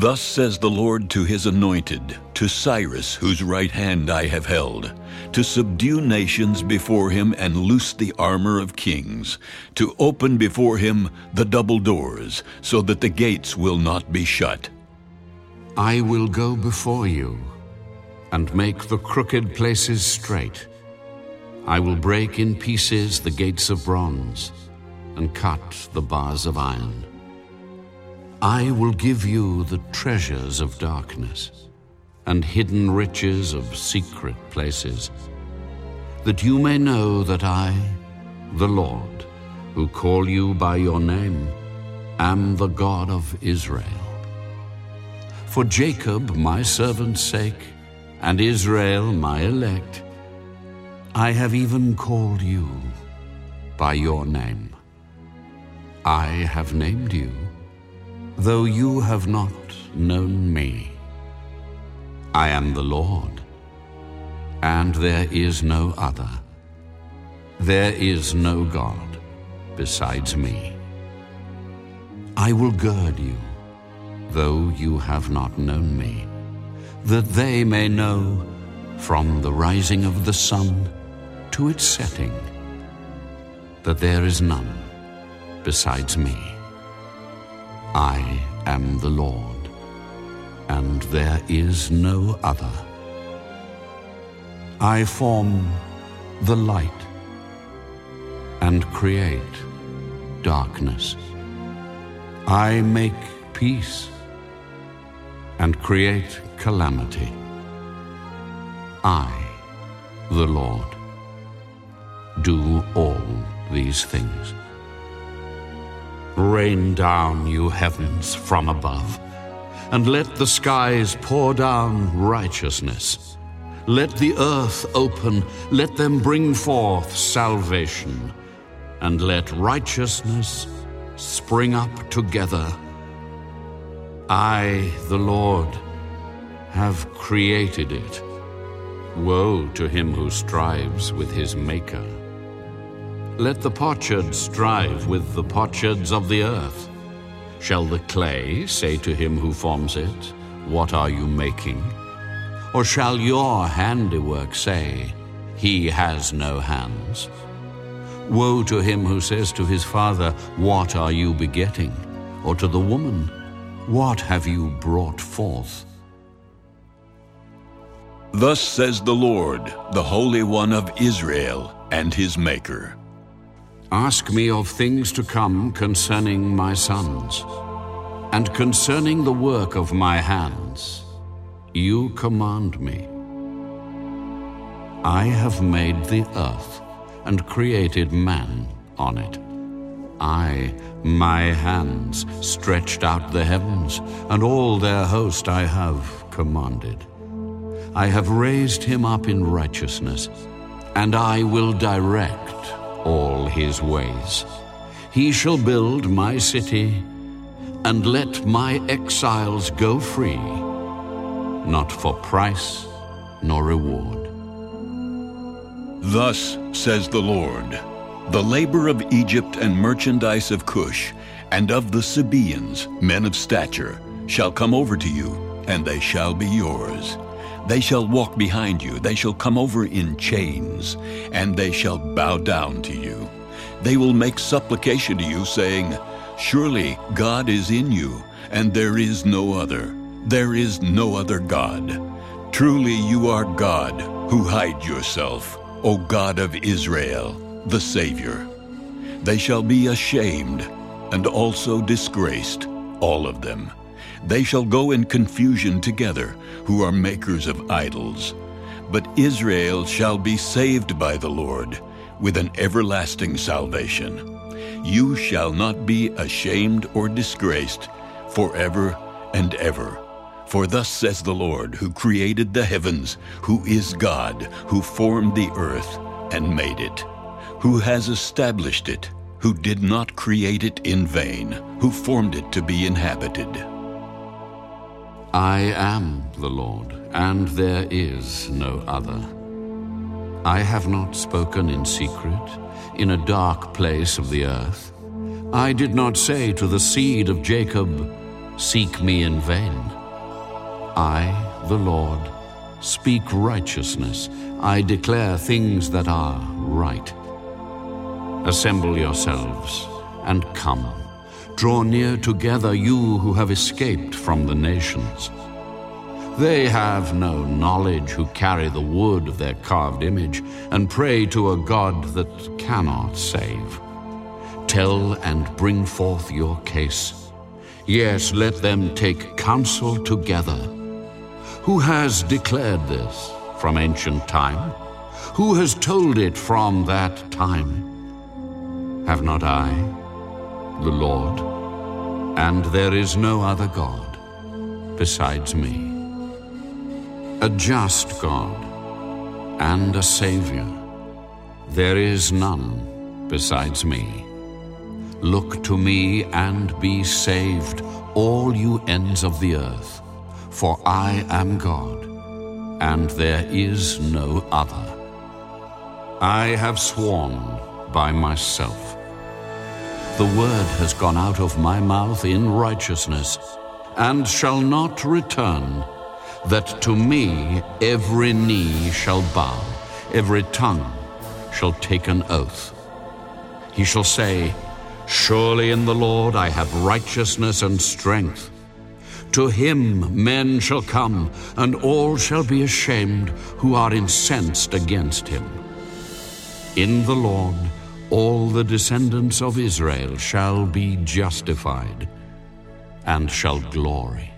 Thus says the Lord to his anointed, to Cyrus, whose right hand I have held, to subdue nations before him and loose the armor of kings, to open before him the double doors, so that the gates will not be shut. I will go before you and make the crooked places straight. I will break in pieces the gates of bronze and cut the bars of iron. I will give you the treasures of darkness and hidden riches of secret places, that you may know that I, the Lord, who call you by your name, am the God of Israel. For Jacob, my servant's sake, and Israel, my elect, I have even called you by your name. I have named you though you have not known me. I am the Lord, and there is no other. There is no God besides me. I will gird you, though you have not known me, that they may know from the rising of the sun to its setting that there is none besides me. I am the Lord, and there is no other. I form the light and create darkness. I make peace and create calamity. I, the Lord, do all these things. Rain down, you heavens, from above, and let the skies pour down righteousness. Let the earth open, let them bring forth salvation, and let righteousness spring up together. I, the Lord, have created it. Woe to him who strives with his Maker. Let the potsherd strive with the potsherds of the earth. Shall the clay say to him who forms it, What are you making? Or shall your handiwork say, He has no hands? Woe to him who says to his father, What are you begetting? Or to the woman, What have you brought forth? Thus says the Lord, the Holy One of Israel and his Maker. Ask me of things to come concerning my sons, and concerning the work of my hands. You command me. I have made the earth and created man on it. I, my hands, stretched out the heavens, and all their host I have commanded. I have raised him up in righteousness, and I will direct all his ways. He shall build my city and let my exiles go free, not for price nor reward. Thus says the Lord The labor of Egypt and merchandise of Cush, and of the Sabeans, men of stature, shall come over to you, and they shall be yours. They shall walk behind you, they shall come over in chains, and they shall bow down to you. They will make supplication to you, saying, Surely God is in you, and there is no other. There is no other God. Truly you are God, who hide yourself, O God of Israel, the Savior. They shall be ashamed, and also disgraced, all of them. They shall go in confusion together, who are makers of idols. But Israel shall be saved by the Lord with an everlasting salvation. You shall not be ashamed or disgraced forever and ever. For thus says the Lord, who created the heavens, who is God, who formed the earth and made it, who has established it, who did not create it in vain, who formed it to be inhabited. I am the Lord, and there is no other. I have not spoken in secret, in a dark place of the earth. I did not say to the seed of Jacob, seek me in vain. I, the Lord, speak righteousness. I declare things that are right. Assemble yourselves and come. Draw near together, you who have escaped from the nations. They have no knowledge who carry the wood of their carved image and pray to a God that cannot save. Tell and bring forth your case. Yes, let them take counsel together. Who has declared this from ancient time? Who has told it from that time? Have not I, the Lord? And there is no other God besides me. A just God and a Savior. There is none besides me. Look to me and be saved, all you ends of the earth, for I am God, and there is no other. I have sworn by myself. The word has gone out of my mouth in righteousness, and shall not return, that to me every knee shall bow, every tongue shall take an oath. He shall say, Surely in the Lord I have righteousness and strength. To him men shall come, and all shall be ashamed who are incensed against him. In the Lord all the descendants of Israel shall be justified and shall glory.